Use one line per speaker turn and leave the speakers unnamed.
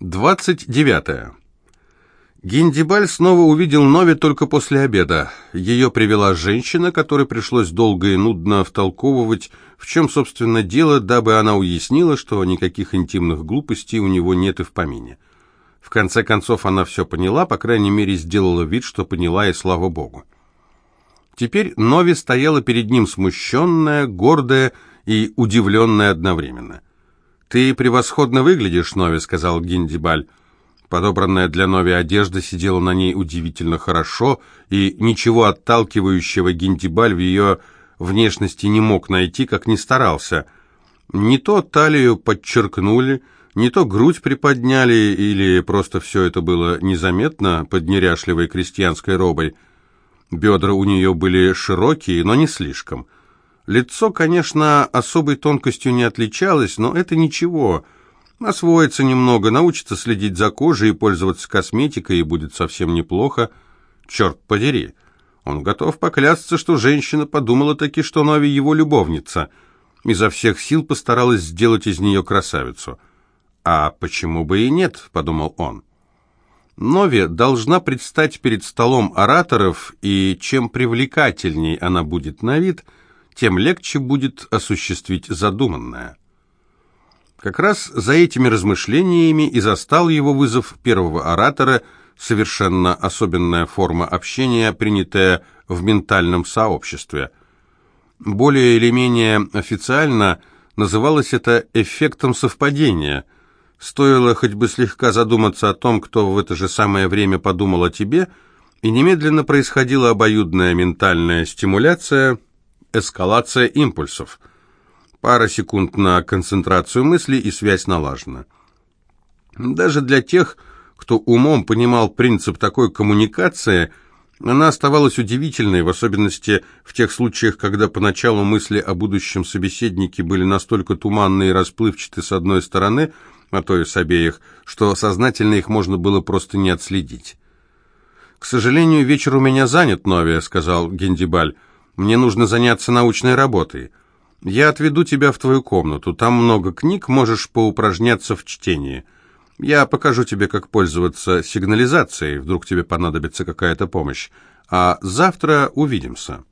29. Гиндибаль снова увидел Нови только после обеда. Ее привела женщина, которой пришлось долго и нудно втолковывать, в чем, собственно, дело, дабы она уяснила, что никаких интимных глупостей у него нет и в помине. В конце концов, она все поняла, по крайней мере, сделала вид, что поняла, и слава богу. Теперь Нови стояла перед ним смущенная, гордая и удивленная одновременно. «Ты превосходно выглядишь, Нови», — сказал Гиндибаль. Подобранная для Нови одежда сидела на ней удивительно хорошо, и ничего отталкивающего Гиндибаль в ее внешности не мог найти, как ни старался. Не то талию подчеркнули, не то грудь приподняли, или просто все это было незаметно под неряшливой крестьянской робой. Бедра у нее были широкие, но не слишком — Лицо, конечно, особой тонкостью не отличалось, но это ничего. Освоится немного, научится следить за кожей и пользоваться косметикой, и будет совсем неплохо. Черт подери. Он готов поклясться, что женщина подумала таки, что Нови его любовница. Изо всех сил постаралась сделать из нее красавицу. «А почему бы и нет?» — подумал он. Нови должна предстать перед столом ораторов, и чем привлекательней она будет на вид — тем легче будет осуществить задуманное. Как раз за этими размышлениями и застал его вызов первого оратора, совершенно особенная форма общения, принятая в ментальном сообществе. Более или менее официально называлось это эффектом совпадения. Стоило хоть бы слегка задуматься о том, кто в это же самое время подумал о тебе, и немедленно происходила обоюдная ментальная стимуляция – эскалация импульсов. Пара секунд на концентрацию мысли и связь налажена. Даже для тех, кто умом понимал принцип такой коммуникации, она оставалась удивительной, в особенности в тех случаях, когда поначалу мысли о будущем собеседнике были настолько туманны и расплывчаты с одной стороны, а то и с обеих, что сознательно их можно было просто не отследить. «К сожалению, вечер у меня занят, Новия», — сказал Гендибаль. Мне нужно заняться научной работой. Я отведу тебя в твою комнату. Там много книг, можешь поупражняться в чтении. Я покажу тебе, как пользоваться сигнализацией, вдруг тебе понадобится какая-то помощь. А завтра увидимся».